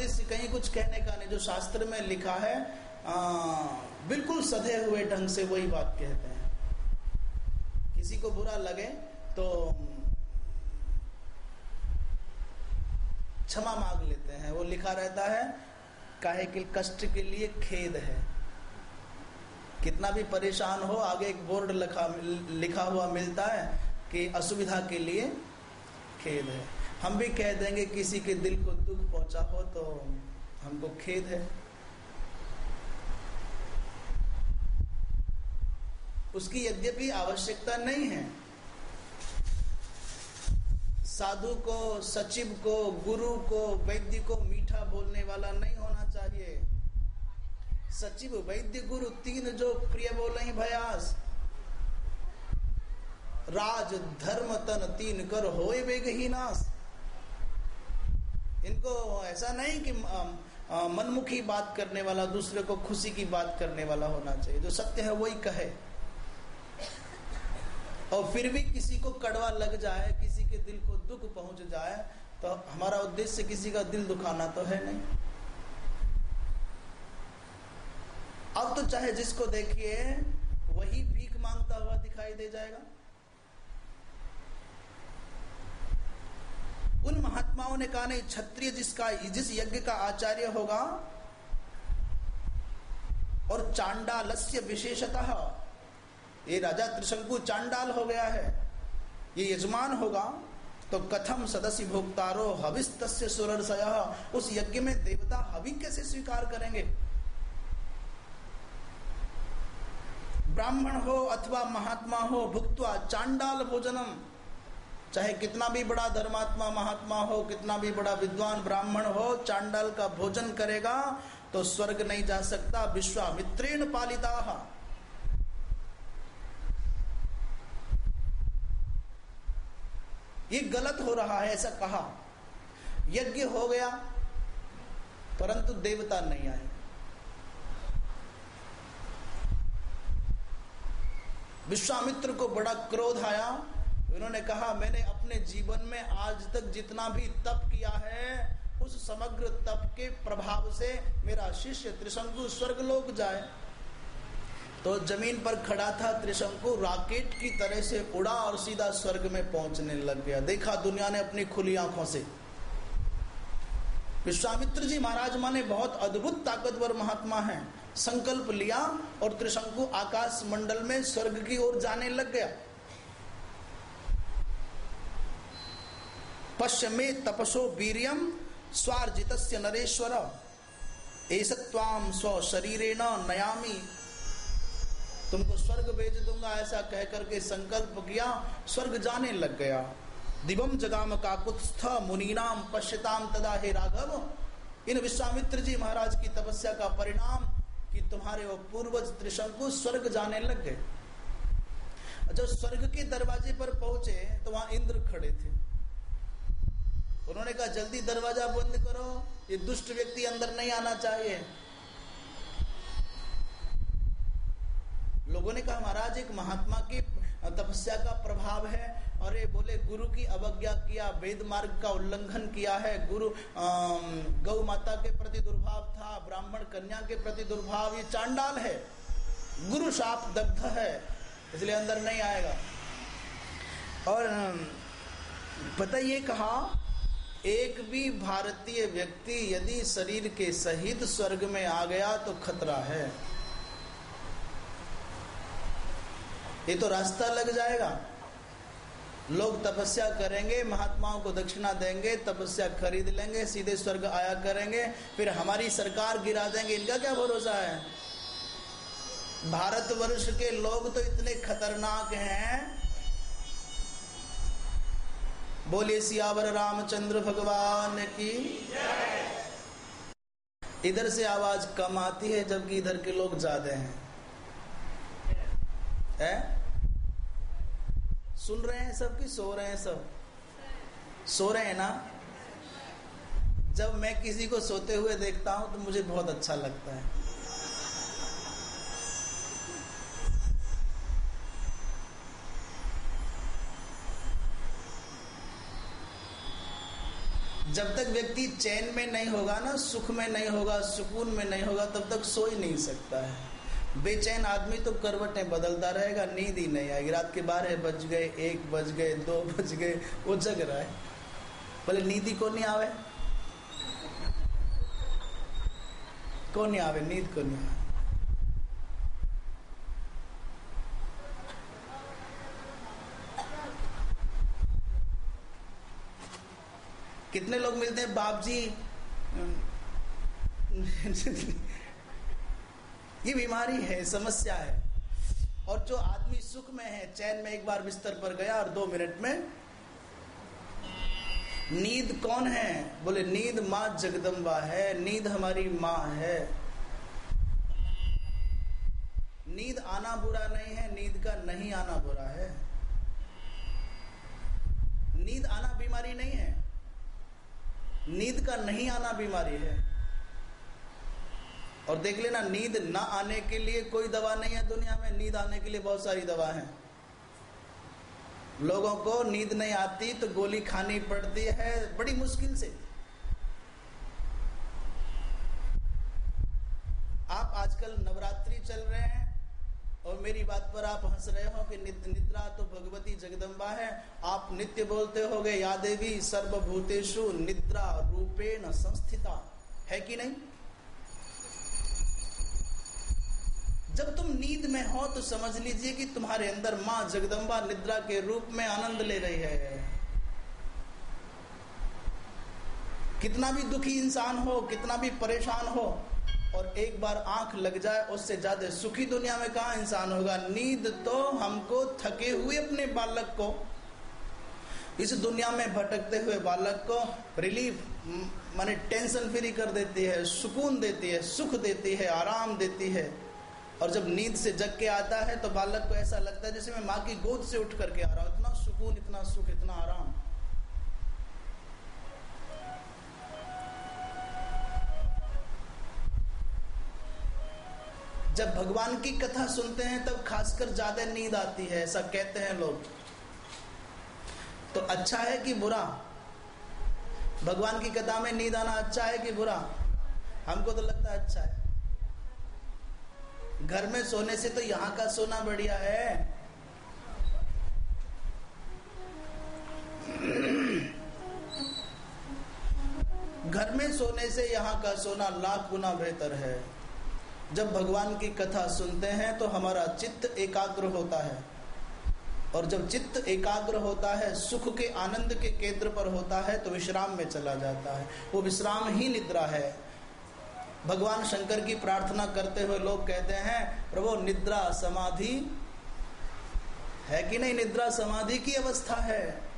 उद्देश्य कहीं कुछ कहने का नहीं जो शास्त्र में लिखा है आ, बिल्कुल सधे हुए ढंग से वही बात कहते हैं। किसी को बुरा लगे तो क्षमा मांग लेते हैं। वो लिखा रहता है काहे के कष्ट के लिए खेद है। कितना भी परेशान हो आगे एक बोर्ड लिखा लिखा हुआ मिलता है कि असुविधा के लिए खेद है। हम भी कह देंगे किसी के दिल को दुख पहुँचा हो तो हमको खेद है। उसकी यद्यपि आवश्यकता नहीं है। साधु को, सचिव को, गुरु को, वैद्य को मीठा बोलने वाला नहीं होना चाहिए। सचिव, वैद्य, गुरु तीन जो प्रिय बोले भयास। राज, धर्म, तन, तीन कर हो वेग ही नाश। इनको ऐसा नहीं कि मनमुखी बात करने वाला, दूसरे को खुशी की बात करने वाला होना चाहिए। जो सत्य है वही कहे। और फिर भी किसी को कड़वा लग जाए, किसी के दिल को दुख पहुँच जाए तो हमारा उद्देश्य किसी का दिल दुखाना तो है नहीं। अब तो चाहे जिसको देखिए, वही भीख माँगता हुआ दिखाई दे जाएगा। उन महात्माओं ने कहा, नहीं, क्षत्रिय जिसका, जिस यज्ञ का आचार्य होगा और चांडालस्य विशेषतः, ये राजा त्रिशंकु चांडाल हो गया है, ये यजमान होगा तो कथम सदस्य भोक्तारो हविस तस्य सुरसय उस यज्ञ में देवता हवि कैसे स्वीकार करेंगे। ब्राह्मण हो अथवा महात्मा हो, भुक्तवा चांडाल भोजनम चाहे कितना भी बड़ा धर्मात्मा, महात्मा हो, कितना भी बड़ा विद्वान, ब्राह्मण हो, चांडाल का भोजन करेगा तो स्वर्ग नहीं जा सकता, विश्वामित्रेण पालिता। ये गलत हो रहा है, ऐसा कहा। यज्ञ हो गया, परंतु देवता नहीं आए। विश्वामित्र को बड़ा क्रोध आया उन्होंने कहा, मैंने अपने जीवन में आज तक जितना भी तप किया है, उस समग्र तप के प्रभाव से मेरा शिष्य त्रिशंकु स्वर्ग लोग जाए। तो ज़मीन पर खड़ा था त्रिशंकु, राकेट की तरह से उड़ा और सीधा स्वर्ग में पहुँचने लग गया। देखा दुनिया ने अपनी खुली आँखों से। विश्वामित्र जी महाराज माने, बहुत अद्भुत ताकतवर महात्मा हैं। संकल्प लिया और त्रिशंकु आकाश मंडल में स्वर्ग की ओर जाने लग गया। पश्चिमे तपसो वीरियम स्वार्जित नरेश्वर। ऐसत्वाम स्व शरीरेण नयामी। तुमको स्वर्ग भेज दूँगा, ऐसा कह करके संकल्प किया, स्वर्ग जाने लग गया। दिवम जगाम काकुत्स्थ मुनीनाम पश्यताम तदा हे राघव। इन विश्वामित्र जी महाराज की तपस्या का परिणाम कि तुम्हारे वो पूर्वज त्रिशंकु स्वर्ग जाने लग गए। जब स्वर्ग के दरवाजे पर पहुँचे तो वहाँ इंद्र खड़े थे। उन्होंने कहा, जल्दी दरवाज़ा बंद करो, ये दुष्ट व्यक्ति अंदर नहीं आना चाहिए। लोगों ने कहा, महाराज, एक महात्मा की तपस्या का प्रभाव है, और ये बोले, गुरु की अवज्ञा किया, वेद मार्ग का उल्लंघन किया है, गुरु गौ माता के प्रति दुर्भाव था, ब्राह्मण कन्या के प्रति दुर्भाव, ये चांडाल है। गुरु शाप दग्ध है, इसलिए अंदर नहीं आएगा। और पता ये कहा एक भी भारतीय व्यक्ति यदि शरीर के सहित स्वर्ग में आ गया तो खतरा है। ये तो रास्ता लग जाएगा। लोग तपस्या करेंगे, महात्माओं को दक्षिणा देंगे, तपस्या खरीद लेंगे, सीधे स्वर्ग आया करेंगे, फिर हमारी सरकार गिरा देंगे। इनका क्या भरोसा है? भारतवर्ष के लोग तो इतने खतरनाक हैं। बोलिए, सियावर रामचंद्र भगवान की। इधर से आवाज़ कम आती है, जबकि इधर के लोग ज़्यादा हैं। है? सुन रहे हैं सब कि सो रहे हैं सब? सो रहे हैं ना? जब मैं किसी को सोते हुए देखता हूँ तो मुझे बहुत अच्छा लगता है। जब तक व्यक्ति चैन में नहीं होगा ना, सुख में नहीं होगा, सुकून में नहीं होगा, तब तक सो ही नहीं सकता है। बेचैन आदमी तो करवटें बदलता रहेगा, नींद ही नहीं आएगी। रात के बारह बज गए, एक बज गए, दो बज गए, वो जग रहा है। बोले नींद ही को नहीं आवे। को नहीं आवे, नींद को नहीं आवे। कितने लोग मिलते हैं? बाप जी ये बीमारी है, समस्या है। और जो आदमी सुख में है, चैन में एक बार बिस्तर पर गया और दो मिनट में, नींद कौन है? बोले, नींद माँ जगदम्बा है, नींद हमारी माँ है। नींद आना बुरा नहीं है, नींद का नहीं आना बुरा है। नींद आना बीमारी नहीं है। नींद का नहीं आना बीमारी है। और देख लेना, नींद ना आने के लिए कोई दवा नहीं है दुनिया में, नींद आने के लिए बहुत सारी दवा है। लोगों को नींद नहीं आती तो गोली खानी पड़ती है, बड़ी मुश्किल से। आप आजकल नवरात्रि चल रहे हैं और मेरी बात पर आप हंस रहे हो कि निद्रा तो भगवती जगदम्बा है। आप नित्य बोलते हो गए, या देवी, सर्वभूतेषु निद्रा रूपेण संस्थिता। है कि नहीं? जब तुम नींद में हो तो समझ लीजिए कि तुम्हारे अंदर माँ जगदम्बा निद्रा के रूप में आनंद ले रही है। कितना भी दुखी इंसान हो, कितना भी परेशान हो और एक बार आँख लग जाए, उससे ज़्यादा सुखी दुनिया में कहा इंसान होगा? नींद तो हमको थके हुए अपने बालक को, इस दुनिया में भटकते हुए बालक को रिलीफ माने टेंशन फ्री कर देती है, सुकून देती है, सुख देती है, आराम देती है। और जब नींद से जग के आता है तो बालक को ऐसा लगता है जैसे मैं माँ की गोद से उठ करके आ रहा हूँ। इतना सुकून, इतना सुख, इतना आराम। जब भगवान की कथा सुनते हैं, तब खासकर ज़्यादा नींद आती है, ऐसा कहते हैं लोग। तो अच्छा है कि बुरा। भगवान की कथा में नींद आना अच्छा है कि बुरा? हमको तो लगता है अच्छा है। घर में सोने से तो यहाँ का सोना बढ़िया है। घर में सोने से यहाँ का सोना लाख गुना बेहतर है। जब भगवान की कथा सुनते हैं तो हमारा चित्त एकाग्र होता है। और जब चित्त एकाग्र होता है, सुख के आनंद के केंद्र पर होता है तो विश्राम में चला जाता है। वो विश्राम ही निद्रा है। भगवान शंकर की प्रार्थना करते हुए लोग कहते हैं, प्रभु, निद्रा समाधि है कि नहीं? निद्रा समाधि की अवस्था है।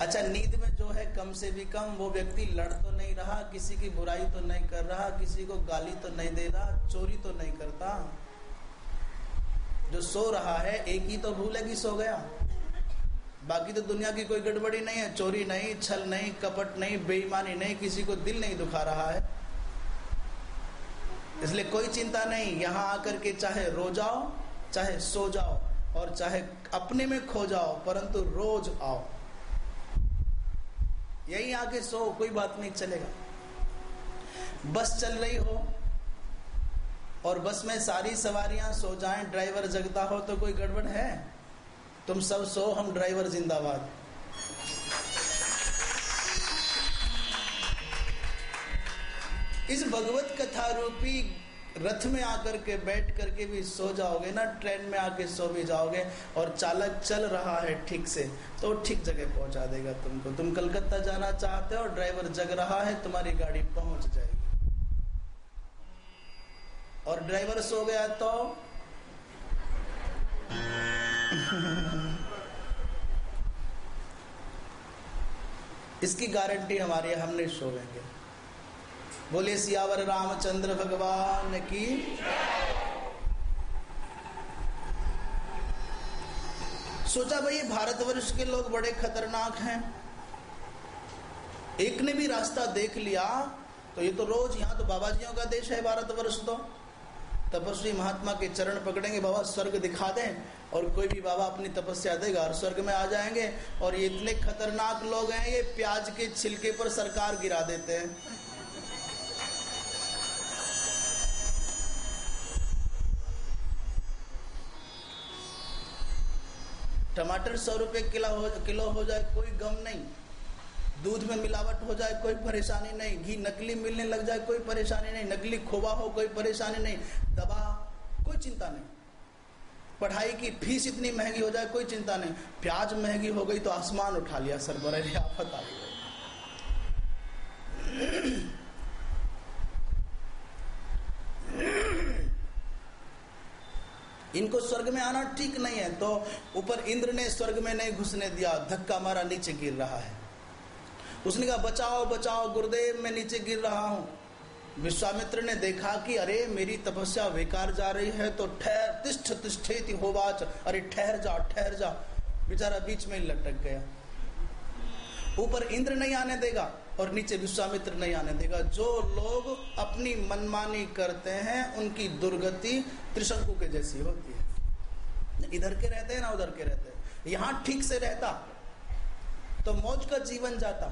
अच्छा नींद में जो है कम से भी कम वो व्यक्ति लड़ तो नहीं रहा, किसी की बुराई तो नहीं कर रहा, किसी को गाली तो नहीं दे रहा, चोरी तो नहीं करता। जो सो रहा है, एक ही तो भूल है कि सो गया। बाकी तो दुनिया की कोई गड़बड़ी नहीं है, चोरी नहीं, छल नहीं, कपट नहीं, बेईमानी नहीं, किसी को दिल नहीं दुखा रहा है। इसलिए कोई चिंता नहीं, यहाँ आकर के चाहे रो जाओ, चाहे सो जाओ, और चाहे अपने में खो जाओ, परंतु रोज आओ। यही आके सो, कोई बात नहीं, चलेगा। बस चल रही हो, और बस में सारी सवारियाँ, सो जाएँ। ड्राइवर जगता हो तो कोई गड़बड़ है? तुम सब सो, हम ड्राइवर जिंदाबाद। इस भगवत कथा रूपी रथ में आकर के बैठ करके भी सो जाओगे ना, ट्रेन में आके सो भी जाओगे और चालक चल रहा है ठीक से तो ठीक जगह पहुँचा देगा तुमको। तुम कलकत्ता जाना चाहते हो ड्राइवर जग रहा है, तुम्हारी गाड़ी पहुँच जाएगी। और ड्राइवर सो गया तो? इसकी गारंटी हमारी हम नहीं सोएँगे बोले सियावर रामचंद्र भगवान की सोचा भाई भारतवर्ष के लोग बड़े खतरनाक हैं। एक ने भी रास्ता देख लिया तो ये तो रोज यहाँ तो बाबा जियों का देश है भारतवर्ष तो। तपस्वी महात्मा के चरण पकड़ेंगे, बाबा स्वर्ग दिखा दें, और कोई भी बाबा अपनी तपस्या देगा और स्वर्ग में आ जाएँगे। और ये इतने खतरनाक लोग हैं, ये प्याज के छिलके पर सरकार गिरा देते हैं। टमाटर सौ रुपये किलो हो किलो हो जाए, कोई गम नहीं। दूध में मिलावट हो जाए, कोई परेशानी नहीं। घी नकली मिलने लग जाए, कोई परेशानी नहीं। नकली खोवा हो, कोई परेशानी नहीं। दवा, कोई चिंता नहीं। पढ़ाई की फ़ीस इतनी महँगी हो जाए, कोई चिंता नहीं। प्याज महँगी हो गई तो आसमान उठा लिया सर बड़े आफत आ गई इनको स्वर्ग में आना ठीक नहीं है। तो ऊपर इंद्र ने स्वर्ग में नहीं घुसने दिया। धक्का मारा, नीचे गिर रहा है। उसने कहा, बचाओ बचाओ, गुरुदेव, मैं नीचे गिर रहा हूँ। विश्वामित्र ने देखा कि, अरे, मेरी तपस्या बेकार जा रही है तो ठहर, तिष्ठ, तिष्ठेति होवाच अरे, ठहर जा ठहर जा। बेचारा बीच में लटक गया। ऊपर इंद्र नहीं आने देगा। और नीचे विश्वामित्र नहीं आने देगा। जो लोग अपनी मनमानी करते हैं, उनकी दुर्गति त्रिशंकु के जैसी होती है। इधर के रहते हैं, ना उधर के रहते हैं। यहाँ ठीक से रहता तो मौज का जीवन जाता।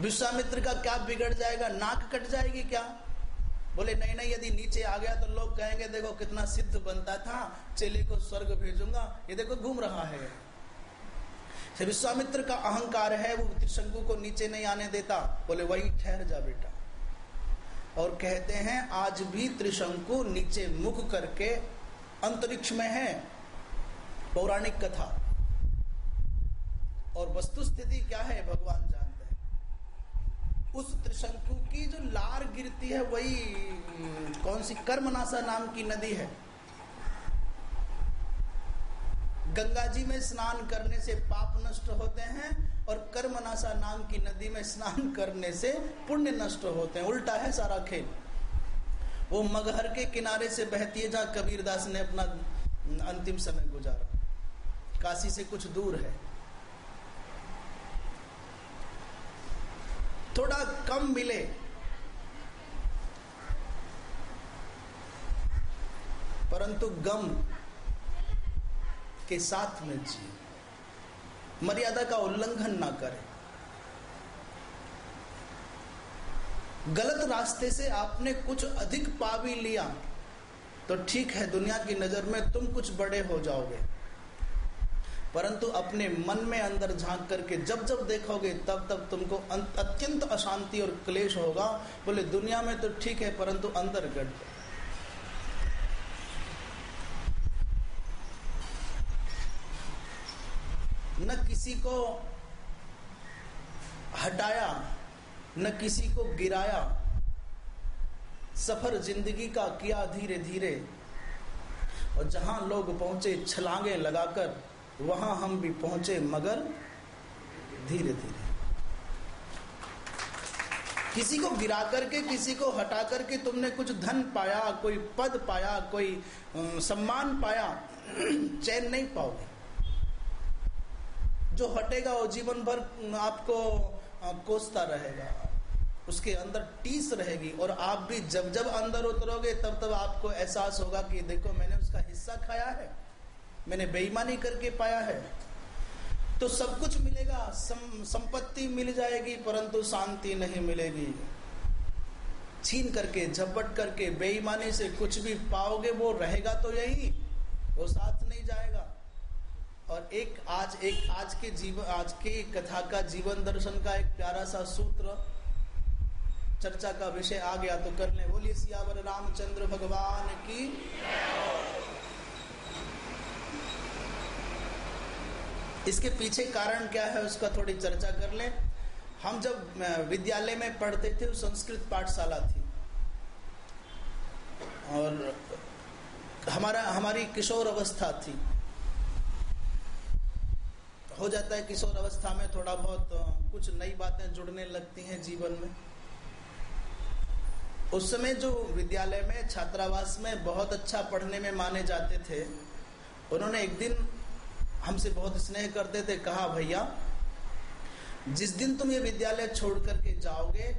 विश्वामित्र का क्या बिगड़ जाएगा, नाक कट जाएगी क्या? बोले, नहीं नहीं, यदि नीचे आ गया तो लोग कहेंगे, देखो कितना सिद्ध बनता था, चेले को स्वर्ग भेजूँगा। ये देखो, घूम रहा है। विश्वामित्र का अहंकार है, वो त्रिशंकु को नीचे नहीं आने देता। बोले, वही ठहर जा बेटा। और कहते हैं, आज भी त्रिशंकु नीचे मुख करके अंतरिक्ष में है। पौराणिक कथा। और वस्तु स्थिति क्या है, भगवान जानते हैं। उस त्रिशंकु की जो लार गिरती है, वही, कौन सी कर्मनाशा नाम की नदी है? गंगा जी में स्नान करने से पाप नष्ट होते हैं और कर्मनाशा नाम की नदी में स्नान करने से पुण्य नष्ट होते हैं। उल्टा है सारा खेल। वो मगहर के किनारे से बहती है जहाँ कबीरदास ने अपना अंतिम समय गुजारा। काशी से कुछ दूर है। थोड़ा कम मिले। परंतु गम के साथ में जिए। मर्यादा का उल्लंघन ना करें। गलत रास्ते से आपने कुछ अधिक पा भी लिया तो ठीक है, दुनिया की नज़र में तुम कुछ बड़े हो जाओगे। परंतु अपने मन में अंदर झाँक करके जब जब देखोगे, तब तब तुमको अत्यंत अशांति और क्लेश होगा। बोले, दुनिया में तो ठीक है, परंतु अंदर गढ़ न किसी को हटाया, न किसी को गिराया। सफ़र ज़िंदगी का किया धीरे धीरे और जहाँ लोग पहुँचे, छलांगे लगाकर, वहाँ हम भी पहुँचे, मगर धीरे धीरे किसी को गिरा करके, किसी को हटा करके तुमने कुछ धन पाया, कोई पद पाया, कोई सम्मान पाया, चैन नहीं पाओगे। जो हटेगा वो जीवन भर आपको कोसता रहेगा। उसके अंदर टीस रहेगी और आप भी जब जब अंदर उतरोगे तब तब आपको एहसास होगा कि देखो मैंने उसका हिस्सा खाया है। मैंने बेईमानी करके पाया है। तो सब कुछ मिलेगा सम, संपत्ति मिल जाएगी परंतु शांति नहीं मिलेगी। छीन करके झपट करके बेईमानी से कुछ भी पाओगे वो रहेगा तो यही वो साथ नहीं जाएगा। और एक आज एक आज के जीवन आज के कथा का जीवन दर्शन का एक प्यारा सा सूत्र चर्चा का विषय आ गया तो कर ले। बोलिए, सियावर रामचंद्र भगवान की इसके पीछे कारण क्या है, उसका थोड़ी चर्चा कर ले। हम जब विद्यालय में पढ़ते थे संस्कृत पाठशाला थी। और हमारा, हमारी किशोर अवस्था थी। हो जाता है किशोर अवस्था में थोड़ा बहुत कुछ नई बातें जुड़ने लगती हैं जीवन में। उस समय जो विद्यालय में, छात्रावास में बहुत अच्छा पढ़ने में माने जाते थे, उन्होंने एक दिन हमसे बहुत स्नेह करते थे, कहा, भैया, जिस दिन तुम ये विद्यालय छोड़ करके जाओगे,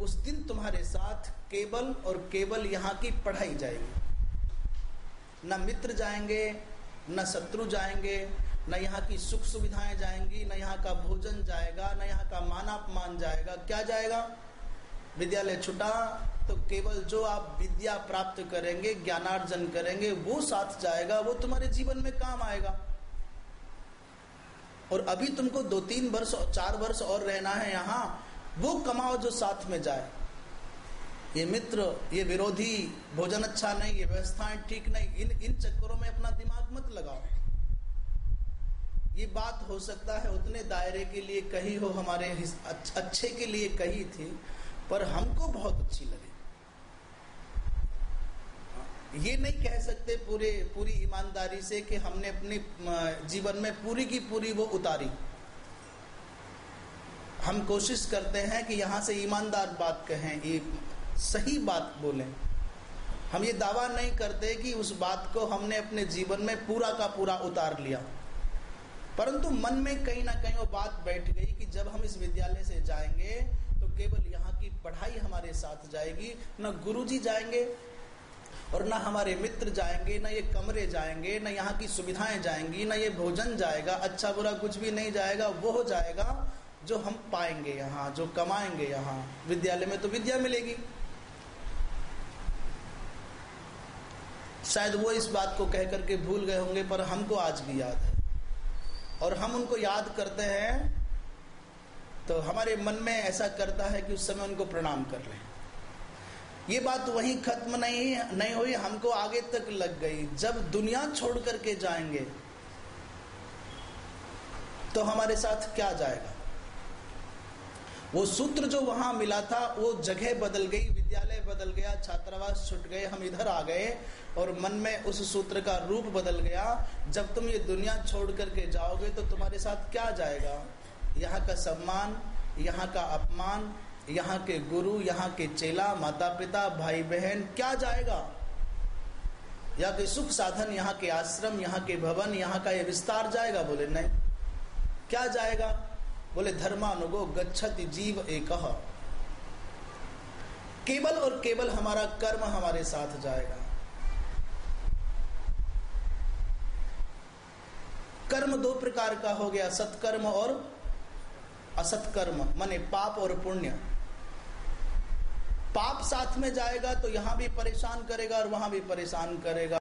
उस दिन तुम्हारे साथ केवल और केवल यहाँ की पढ़ाई जाएगी। न मित्र जाएँगे, न शत्रु जाएँगे न यहाँ की सुख सुविधाएँ जाएँगी, न यहाँ का भोजन जाएगा, न यहाँ का मान अपमान जाएगा। क्या जाएगा? विद्यालय छुटा तो केवल जो आप विद्या प्राप्त करेंगे, ज्ञानार्जन करेंगे, वो साथ जाएगा, वो तुम्हारे जीवन में काम आएगा। और अभी तुमको दो तीन वर्ष और चार वर्ष और रहना है यहाँ, वो कमाओ जो साथ में जाए। ये मित्र, ये विरोधी, भोजन अच्छा नहीं, ये व्यवस्थाएँ ठीक नहीं, इन इन चक्करों में अपना दिमाग मत लगाओ। ये बात हो सकता है उतने दायरे के लिए कही हो, हमारे अच्छे के लिए कही थी, पर हमको बहुत अच्छी लगी। ये नहीं कह सकते पूरे, पूरी ईमानदारी से कि हमने अपने जीवन में पूरी की पूरी वो उतारी। हम कोशिश करते हैं कि यहाँ से ईमानदार बात कहें, ये सही बात बोलें। हम ये दावा नहीं करते कि उस बात को हमने अपने जीवन में पूरा का पूरा उतार लिया। परंतु मन में कहीं ना कहीं वो बात बैठ गई कि जब हम इस विद्यालय से जाएँगे तो केवल यहाँ की पढ़ाई हमारे साथ जाएगी, न गुरुजी जाएँगे और ना हमारे मित्र जाएँगे, ना ये कमरे जाएँगे, ना यहाँ की सुविधाएँ जाएँगी, ना ये भोजन जाएगा अच्छा बुरा कुछ भी नहीं जाएगा, वो हो जाएगा जो हम पाएँगे यहाँ, जो कमाएँगे यहाँ। विद्यालय में तो विद्या मिलेगी। शायद वो इस बात को कह करके भूल गए होंगे, पर हमको आज भी याद है। और हम उनको याद करते हैं तो हमारे मन में ऐसा करता है कि उस समय उनको प्रणाम कर लें। ये बात वहीं खत्म नहीं नहीं हुई, हमको आगे तक लग गई। जब दुनिया छोड़ करके जाएँगे तो हमारे साथ क्या जाएगा? वो सूत्र जो वहाँ मिला था, वो जगह बदल गई, विद्यालय बदल गया, छात्रावास छुट गए, हम इधर आ गए। और मन में उस सूत्र का रूप बदल गया। जब तुम ये दुनिया छोड़ करके जाओगे तो तुम्हारे साथ क्या जाएगा? यहाँ का सम्मान, यहाँ का अपमान, यहाँ के गुरु, यहाँ के चेला माता पिता भाई बहन क्या जाएगा? या के सुख साधन यहाँ के आश्रम, यहाँ के भवन, यहाँ का ये विस्तार जाएगा? बोले, नहीं। क्या जाएगा? बोले, धर्मानुगो गच्छति जीव एक। केवल और केवल हमारा कर्म हमारे साथ जाएगा। कर्म दो प्रकार का हो गया, सत्कर्म और असत्कर्म, माने पाप और पुण्य। पाप साथ में जाएगा तो यहाँ भी परेशान करेगा और वहाँ भी परेशान करेगा।